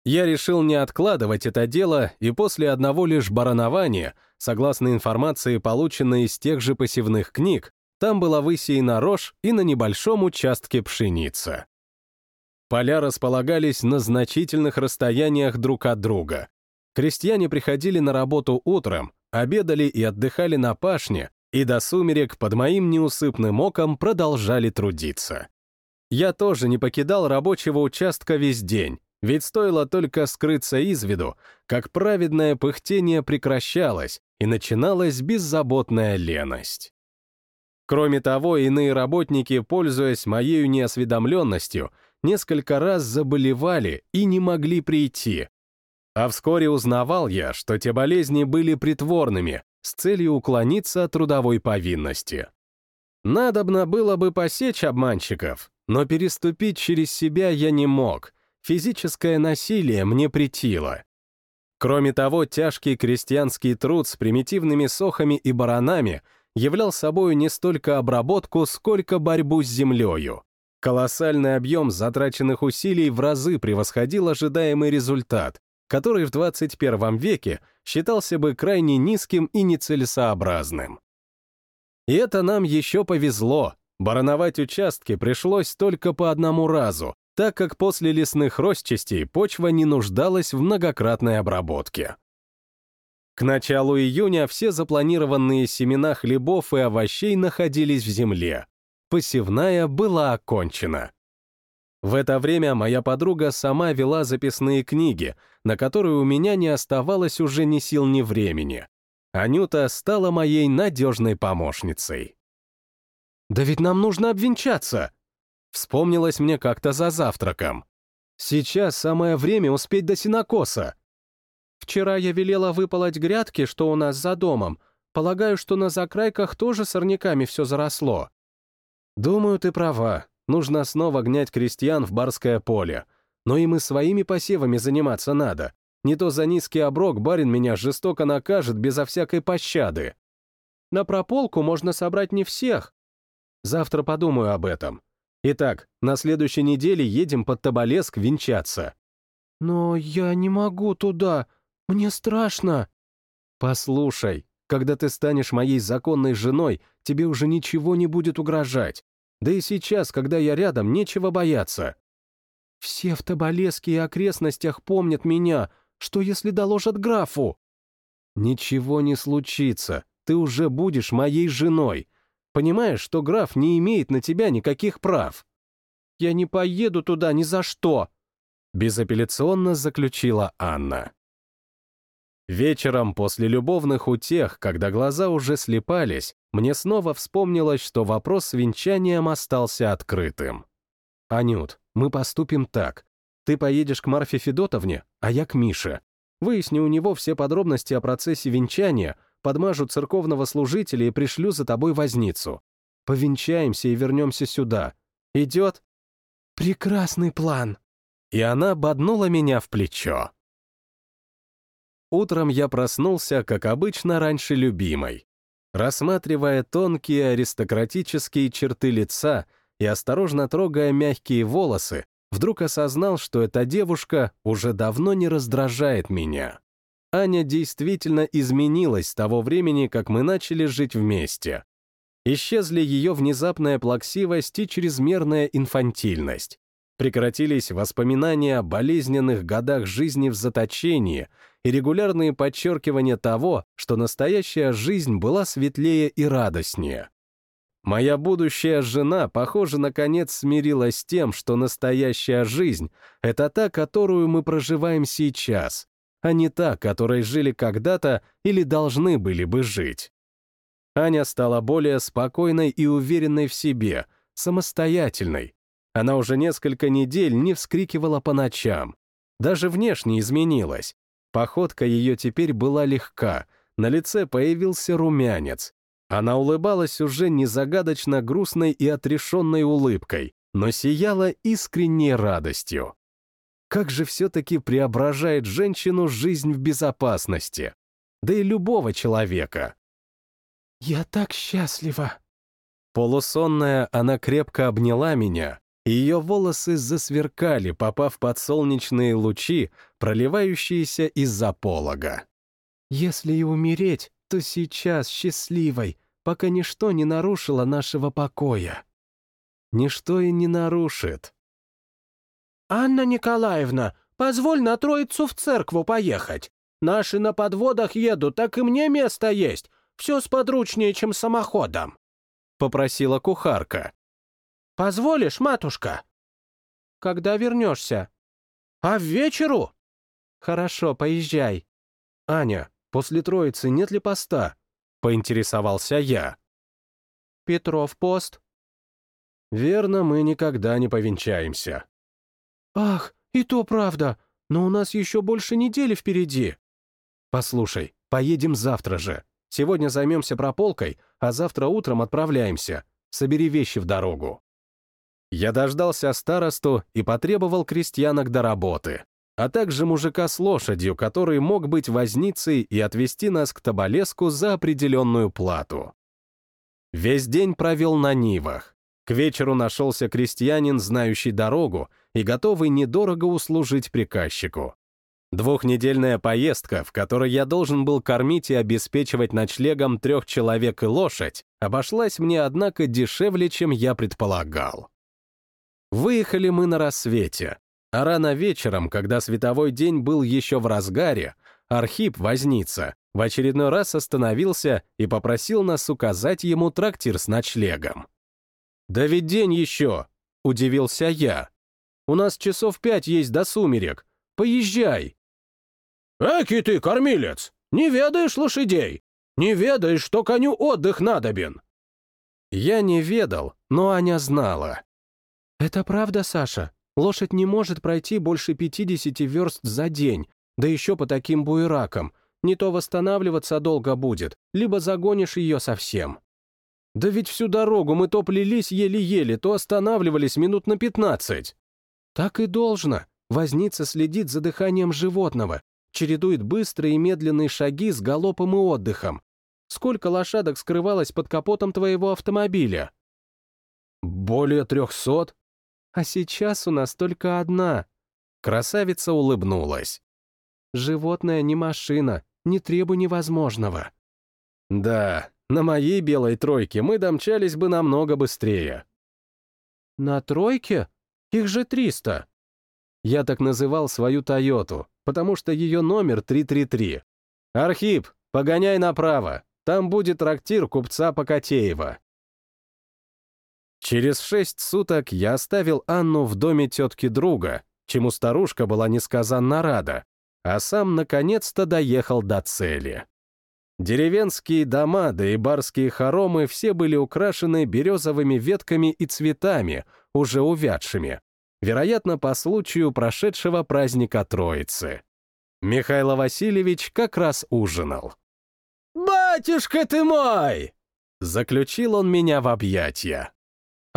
Я решил не откладывать это дело, и после одного лишь баранования, согласно информации, полученной из тех же посевных книг, там была высеяна рожь и на небольшом участке пшеница. Поля располагались на значительных расстояниях друг от друга. Крестьяне приходили на работу утром, обедали и отдыхали на пашне, и до сумерек под моим неусыпным оком продолжали трудиться. Я тоже не покидал рабочего участка весь день, ведь стоило только скрыться из виду, как праведное пыхтение прекращалось, и начиналась беззаботная леность. Кроме того, иные работники, пользуясь моей неосведомленностью, несколько раз заболевали и не могли прийти. А вскоре узнавал я, что те болезни были притворными, с целью уклониться от трудовой повинности. Надобно было бы посечь обманщиков, но переступить через себя я не мог, физическое насилие мне претило. Кроме того, тяжкий крестьянский труд с примитивными сохами и баранами являл собой не столько обработку, сколько борьбу с землею. Колоссальный объем затраченных усилий в разы превосходил ожидаемый результат, который в 21 веке считался бы крайне низким и нецелесообразным. И это нам еще повезло. Барановать участки пришлось только по одному разу, так как после лесных росчастей почва не нуждалась в многократной обработке. К началу июня все запланированные семена хлебов и овощей находились в земле. Посевная была окончена. В это время моя подруга сама вела записные книги, на которые у меня не оставалось уже ни сил, ни времени. Анюта стала моей надежной помощницей. «Да ведь нам нужно обвенчаться!» Вспомнилось мне как-то за завтраком. Сейчас самое время успеть до синокоса. Вчера я велела выполоть грядки, что у нас за домом. Полагаю, что на закрайках тоже сорняками все заросло. Думаю, ты права. Нужно снова гнять крестьян в барское поле. Но им и своими посевами заниматься надо. Не то за низкий оброк барин меня жестоко накажет безо всякой пощады. На прополку можно собрать не всех. Завтра подумаю об этом. Итак, на следующей неделе едем под Тоболеск венчаться. «Но я не могу туда. Мне страшно». «Послушай, когда ты станешь моей законной женой, тебе уже ничего не будет угрожать. Да и сейчас, когда я рядом, нечего бояться». «Все в Тоболеске и окрестностях помнят меня. Что, если доложат графу?» «Ничего не случится. Ты уже будешь моей женой понимаешь, что граф не имеет на тебя никаких прав. «Я не поеду туда ни за что!» Безапелляционно заключила Анна. Вечером после любовных утех, когда глаза уже слепались, мне снова вспомнилось, что вопрос с венчанием остался открытым. «Анют, мы поступим так. Ты поедешь к Марфе Федотовне, а я к Мише. Выясни у него все подробности о процессе венчания, подмажу церковного служителя и пришлю за тобой возницу. Повенчаемся и вернемся сюда. Идет?» «Прекрасный план!» И она боднула меня в плечо. Утром я проснулся, как обычно, раньше любимой. Рассматривая тонкие аристократические черты лица и осторожно трогая мягкие волосы, вдруг осознал, что эта девушка уже давно не раздражает меня. Аня действительно изменилась с того времени, как мы начали жить вместе. Исчезли ее внезапная плаксивость и чрезмерная инфантильность. Прекратились воспоминания о болезненных годах жизни в заточении и регулярные подчеркивания того, что настоящая жизнь была светлее и радостнее. Моя будущая жена, похоже, наконец смирилась с тем, что настоящая жизнь — это та, которую мы проживаем сейчас, а не та, которой жили когда-то или должны были бы жить. Аня стала более спокойной и уверенной в себе, самостоятельной. Она уже несколько недель не вскрикивала по ночам. Даже внешне изменилась. Походка ее теперь была легка, на лице появился румянец. Она улыбалась уже не загадочно грустной и отрешенной улыбкой, но сияла искренней радостью. Как же все-таки преображает женщину жизнь в безопасности? Да и любого человека. «Я так счастлива!» Полусонная, она крепко обняла меня, ее волосы засверкали, попав под солнечные лучи, проливающиеся из-за полога. «Если и умереть, то сейчас счастливой, пока ничто не нарушило нашего покоя». Ничто и не нарушит. «Анна Николаевна, позволь на Троицу в церкву поехать. Наши на подводах едут, так и мне место есть. Все сподручнее, чем самоходом», — попросила кухарка. «Позволишь, матушка?» «Когда вернешься?» «А в вечеру?» «Хорошо, поезжай». «Аня, после Троицы нет ли поста?» — поинтересовался я. «Петров пост?» «Верно, мы никогда не повенчаемся». «Ах, и то правда, но у нас еще больше недели впереди». «Послушай, поедем завтра же. Сегодня займемся прополкой, а завтра утром отправляемся. Собери вещи в дорогу». Я дождался старосту и потребовал крестьянок до работы, а также мужика с лошадью, который мог быть возницей и отвезти нас к Табалеску за определенную плату. Весь день провел на Нивах. К вечеру нашелся крестьянин, знающий дорогу и готовый недорого услужить приказчику. Двухнедельная поездка, в которой я должен был кормить и обеспечивать ночлегом трех человек и лошадь, обошлась мне, однако, дешевле, чем я предполагал. Выехали мы на рассвете, а рано вечером, когда световой день был еще в разгаре, Архип, возница, в очередной раз остановился и попросил нас указать ему трактир с ночлегом. «Да ведь день еще!» — удивился я. «У нас часов пять есть до сумерек. Поезжай!» «Эки ты, кормилец! Не ведаешь лошадей! Не ведаешь, что коню отдых надобен!» Я не ведал, но Аня знала. «Это правда, Саша? Лошадь не может пройти больше 50 верст за день, да еще по таким буеракам. Не то восстанавливаться долго будет, либо загонишь ее совсем». «Да ведь всю дорогу мы то плелись еле-еле, то останавливались минут на 15. «Так и должно. Возница следит за дыханием животного, чередует быстрые и медленные шаги с галопом и отдыхом. Сколько лошадок скрывалось под капотом твоего автомобиля? Более трехсот. А сейчас у нас только одна. Красавица улыбнулась. Животное не машина, не требуй невозможного. Да, на моей белой тройке мы домчались бы намного быстрее. На тройке? Их же триста. Я так называл свою Тойоту, потому что ее номер 333. «Архип, погоняй направо, там будет трактир купца Покатеева». Через шесть суток я оставил Анну в доме тетки друга, чему старушка была несказанно рада, а сам наконец-то доехал до цели. Деревенские дома, да и барские хоромы все были украшены березовыми ветками и цветами, уже увядшими, вероятно, по случаю прошедшего праздника Троицы. Михаил Васильевич как раз ужинал. «Батюшка ты мой!» Заключил он меня в объятия.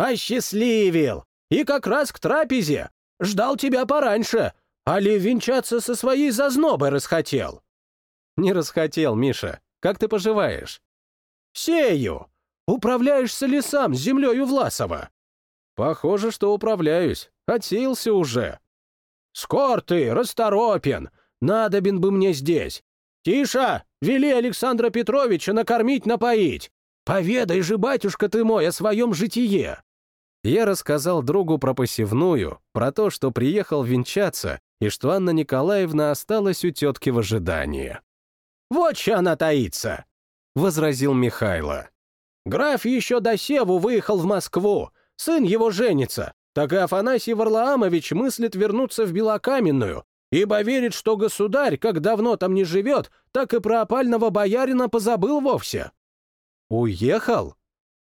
«Осчастливил! И как раз к трапезе! Ждал тебя пораньше! Али венчаться со своей зазнобой расхотел?» «Не расхотел, Миша. Как ты поживаешь?» «Сею! Управляешься ли сам с землею Власова?» «Похоже, что управляюсь. Отсеялся уже». «Скор ты, расторопен! Надобен бы мне здесь. Тиша, вели Александра Петровича накормить-напоить. Поведай же, батюшка ты мой, о своем житие». Я рассказал другу про посевную, про то, что приехал венчаться, и что Анна Николаевна осталась у тетки в ожидании. «Вот че она таится!» — возразил Михайло. «Граф еще до Севу выехал в Москву. Сын его женится. Так и Афанасий Варлаамович мыслит вернуться в Белокаменную, ибо верит, что государь, как давно там не живет, так и про опального боярина позабыл вовсе». «Уехал?»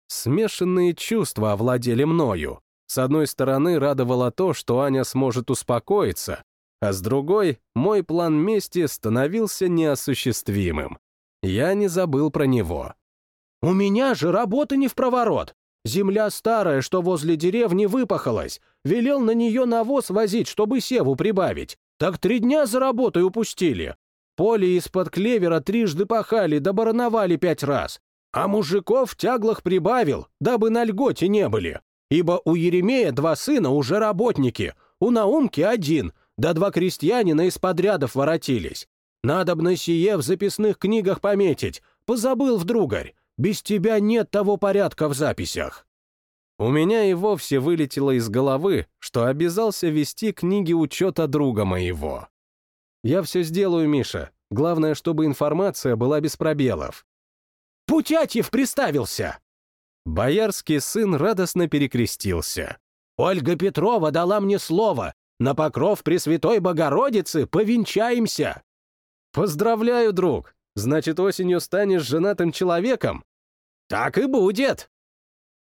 Смешанные чувства овладели мною. С одной стороны, радовало то, что Аня сможет успокоиться, а с другой, мой план мести становился неосуществимым. Я не забыл про него. «У меня же работа не в проворот. Земля старая, что возле деревни выпахалась. Велел на нее навоз возить, чтобы севу прибавить. Так три дня за работой упустили. Поле из-под клевера трижды пахали, да барановали пять раз. А мужиков в тяглах прибавил, дабы на льготе не были. Ибо у Еремея два сына уже работники, у Наумки один, да два крестьянина из подрядов воротились. Надобно сие в записных книгах пометить. Позабыл вдругарь. Без тебя нет того порядка в записях». У меня и вовсе вылетело из головы, что обязался вести книги учета друга моего. «Я все сделаю, Миша. Главное, чтобы информация была без пробелов». «Путятьев приставился!» Боярский сын радостно перекрестился. «Ольга Петрова дала мне слово. На покров Пресвятой Богородицы повенчаемся!» «Поздравляю, друг! Значит, осенью станешь женатым человеком?» «Так и будет!»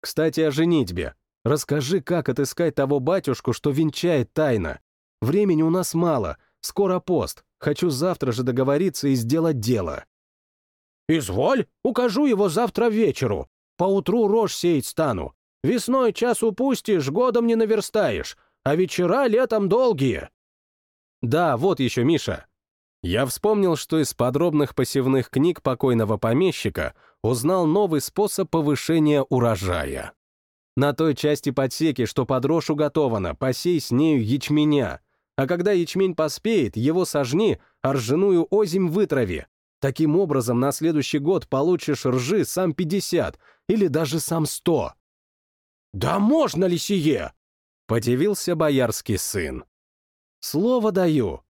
«Кстати, о женитьбе. Расскажи, как отыскать того батюшку, что венчает тайно. Времени у нас мало, скоро пост. Хочу завтра же договориться и сделать дело». «Изволь, укажу его завтра вечеру. Поутру рожь сеять стану. Весной час упустишь, годом не наверстаешь, а вечера летом долгие». «Да, вот еще, Миша. Я вспомнил, что из подробных посевных книг покойного помещика узнал новый способ повышения урожая. На той части подсеки, что под рожь уготована, посей с нею ячменя, а когда ячмень поспеет, его сожни, а ржаную озимь вытрави. Таким образом, на следующий год получишь ржи сам 50 или даже сам 100. «Да можно ли сие?» — подивился боярский сын. «Слово даю»,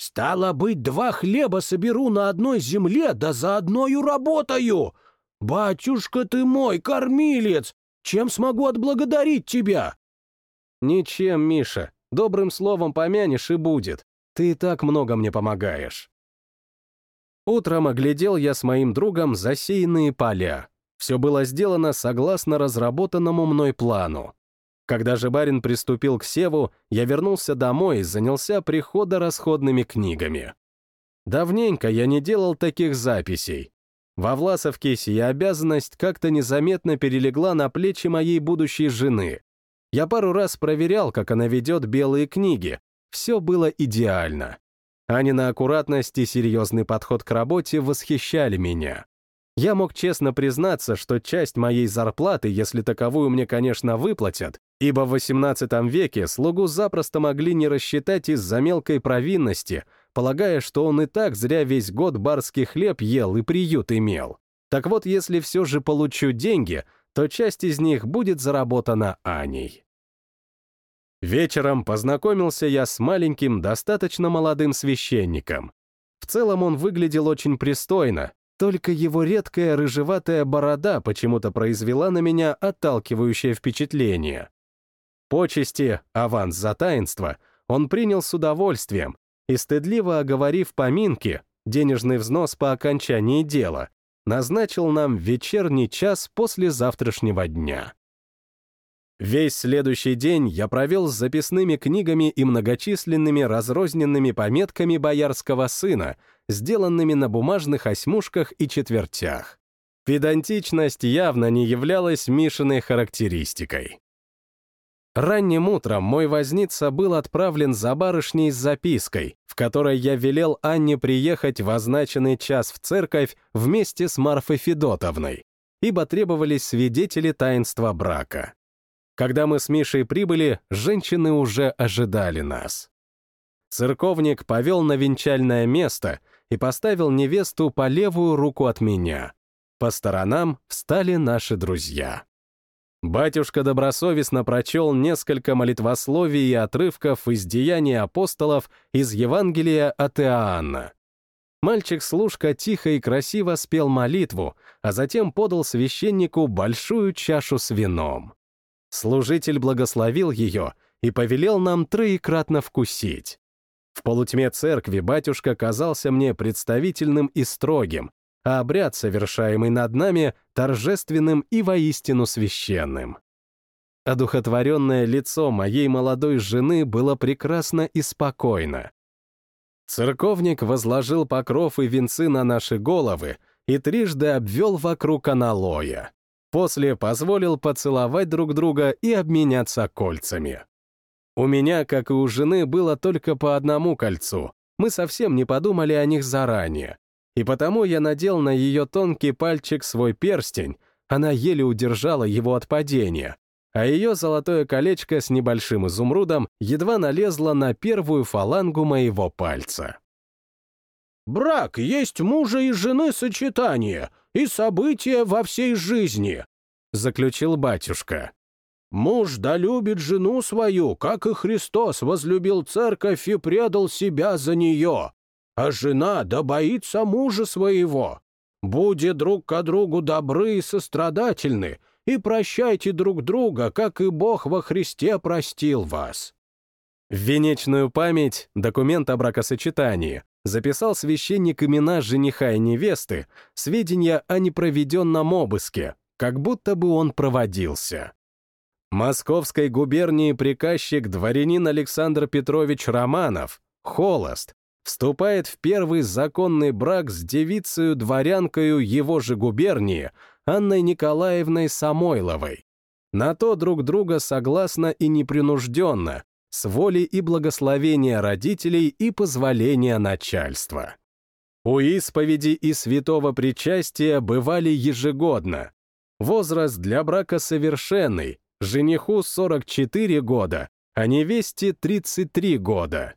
Стало быть, два хлеба соберу на одной земле, да за одною работаю. Батюшка ты мой, кормилец, чем смогу отблагодарить тебя? Ничем, Миша, добрым словом помянешь и будет. Ты и так много мне помогаешь. Утром оглядел я с моим другом засеянные поля. Все было сделано согласно разработанному мной плану. Когда же барин приступил к севу, я вернулся домой и занялся приходо-расходными книгами. Давненько я не делал таких записей. Во Власовке сия обязанность как-то незаметно перелегла на плечи моей будущей жены. Я пару раз проверял, как она ведет белые книги. Все было идеально. Анина аккуратность и серьезный подход к работе восхищали меня. Я мог честно признаться, что часть моей зарплаты, если таковую мне, конечно, выплатят, ибо в XVIII веке слугу запросто могли не рассчитать из-за мелкой провинности, полагая, что он и так зря весь год барский хлеб ел и приют имел. Так вот, если все же получу деньги, то часть из них будет заработана Аней. Вечером познакомился я с маленьким, достаточно молодым священником. В целом он выглядел очень пристойно, только его редкая рыжеватая борода почему-то произвела на меня отталкивающее впечатление. Почести, аванс за таинство, он принял с удовольствием и, стыдливо оговорив поминки, денежный взнос по окончании дела, назначил нам вечерний час после завтрашнего дня. Весь следующий день я провел с записными книгами и многочисленными разрозненными пометками боярского сына, сделанными на бумажных осьмушках и четвертях. Педантичность явно не являлась Мишиной характеристикой. Ранним утром мой возница был отправлен за барышней с запиской, в которой я велел Анне приехать в означенный час в церковь вместе с Марфой Федотовной, ибо требовались свидетели таинства брака. Когда мы с Мишей прибыли, женщины уже ожидали нас. Церковник повел на венчальное место и поставил невесту по левую руку от меня. По сторонам встали наши друзья. Батюшка добросовестно прочел несколько молитвословий и отрывков из деяний апостолов из Евангелия от Иоанна. Мальчик-служка тихо и красиво спел молитву, а затем подал священнику большую чашу с вином. Служитель благословил ее и повелел нам троекратно вкусить. В полутьме церкви батюшка казался мне представительным и строгим, а обряд, совершаемый над нами, торжественным и воистину священным. Одухотворенное лицо моей молодой жены было прекрасно и спокойно. Церковник возложил покров и венцы на наши головы и трижды обвел вокруг аналоя. После позволил поцеловать друг друга и обменяться кольцами. У меня, как и у жены, было только по одному кольцу. Мы совсем не подумали о них заранее. И потому я надел на ее тонкий пальчик свой перстень, она еле удержала его от падения, а ее золотое колечко с небольшим изумрудом едва налезло на первую фалангу моего пальца. «Брак есть мужа и жены сочетание и событие во всей жизни», — заключил батюшка. «Муж да любит жену свою, как и Христос возлюбил церковь и предал себя за нее, а жена да боится мужа своего. Будьте друг к другу добры и сострадательны, и прощайте друг друга, как и Бог во Христе простил вас». В венечную память документ о бракосочетании записал священник имена жениха и невесты, сведения о непроведенном обыске, как будто бы он проводился. Московской губернии приказчик дворянин Александр Петрович Романов, холост, вступает в первый законный брак с девицею-дворянкою его же губернии Анной Николаевной Самойловой. На то друг друга согласно и непринужденно, с воли и благословения родителей и позволения начальства. У исповеди и святого причастия бывали ежегодно. Возраст для брака совершенный, жениху 44 года, а невесте 33 года.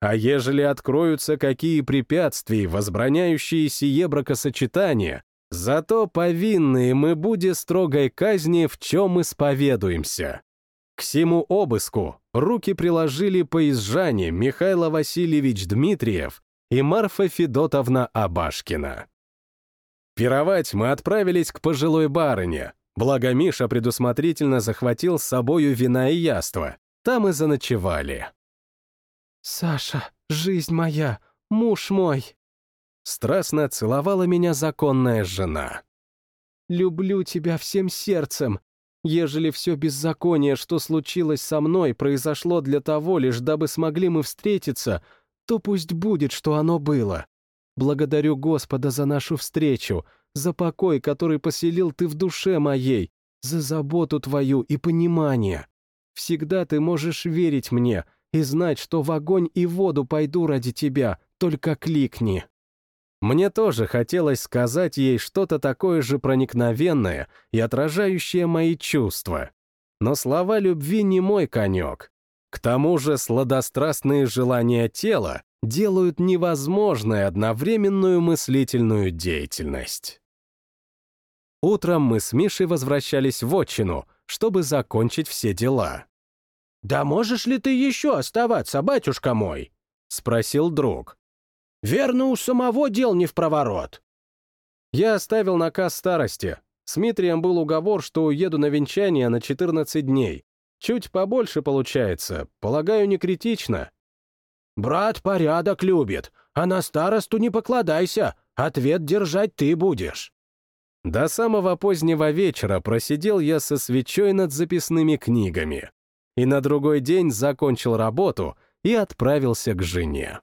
А ежели откроются какие препятствия, возбраняющие сие бракосочетание, зато повинные мы буде строгой казни, в чем исповедуемся. К всему обыску руки приложили поезжане Михаил Васильевич Дмитриев и Марфа Федотовна Абашкина. Пировать мы отправились к пожилой барыне, благо Миша предусмотрительно захватил с собою вина и яства, там и заночевали. «Саша, жизнь моя, муж мой!» Страстно целовала меня законная жена. «Люблю тебя всем сердцем. Ежели все беззаконие, что случилось со мной, произошло для того лишь, дабы смогли мы встретиться, то пусть будет, что оно было. Благодарю Господа за нашу встречу, за покой, который поселил ты в душе моей, за заботу твою и понимание. Всегда ты можешь верить мне — и знать, что в огонь и воду пойду ради тебя, только кликни». Мне тоже хотелось сказать ей что-то такое же проникновенное и отражающее мои чувства. Но слова любви не мой конек. К тому же сладострастные желания тела делают невозможной одновременную мыслительную деятельность. Утром мы с Мишей возвращались в отчину, чтобы закончить все дела. «Да можешь ли ты еще оставаться, батюшка мой?» — спросил друг. «Верно, у самого дел не в проворот». Я оставил наказ старости. С Митрием был уговор, что уеду на венчание на 14 дней. Чуть побольше получается, полагаю, не критично. «Брат порядок любит, а на старосту не покладайся, ответ держать ты будешь». До самого позднего вечера просидел я со свечой над записными книгами и на другой день закончил работу и отправился к жене.